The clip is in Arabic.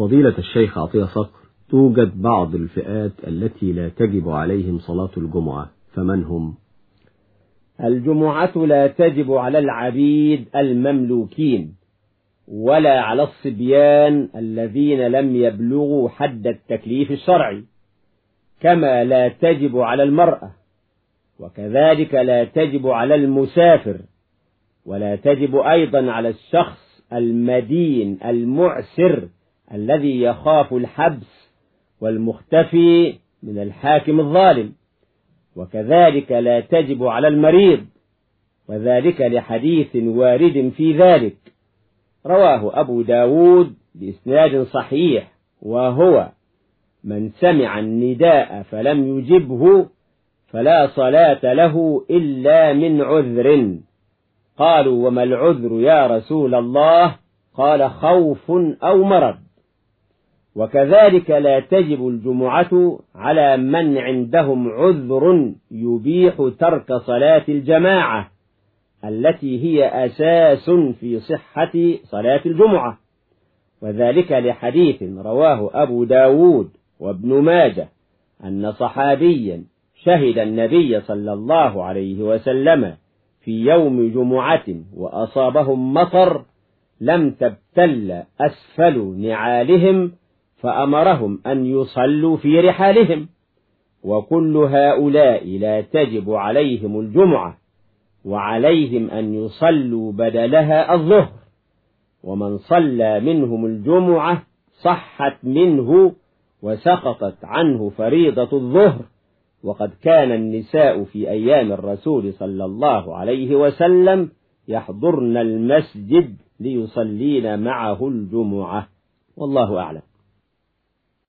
فضيلة الشيخ عطية صقر توجد بعض الفئات التي لا تجب عليهم صلاة الجمعة فمن هم؟ الجمعة لا تجب على العبيد المملوكين ولا على الصبيان الذين لم يبلغوا حد التكليف الشرعي كما لا تجب على المرأة وكذلك لا تجب على المسافر ولا تجب أيضا على الشخص المدين المعسر الذي يخاف الحبس والمختفي من الحاكم الظالم. وكذلك لا تجب على المريض وذلك لحديث وارد في ذلك. رواه أبو داود بإسناد صحيح وهو من سمع النداء فلم يجبه فلا صلاة له إلا من عذر. قالوا وما العذر يا رسول الله؟ قال خوف أو مرض. وكذلك لا تجب الجمعة على من عندهم عذر يبيح ترك صلاة الجماعة التي هي أساس في صحة صلاة الجمعة. وذلك لحديث رواه أبو داود وابن ماجه أن صحابيا شهد النبي صلى الله عليه وسلم في يوم جمعة وأصابهم مطر لم تبتل أسفل نعالهم فأمرهم أن يصلوا في رحالهم. وكل هؤلاء لا تجب عليهم الجمعة وعليهم أن يصلوا بدلها الظهر. ومن صلى منهم الجمعة صحت منه وسقطت عنه فريضة الظهر. وقد كان النساء في أيام الرسول صلى الله عليه وسلم يحضرن المسجد ليصلين معه الجمعة. والله أعلم.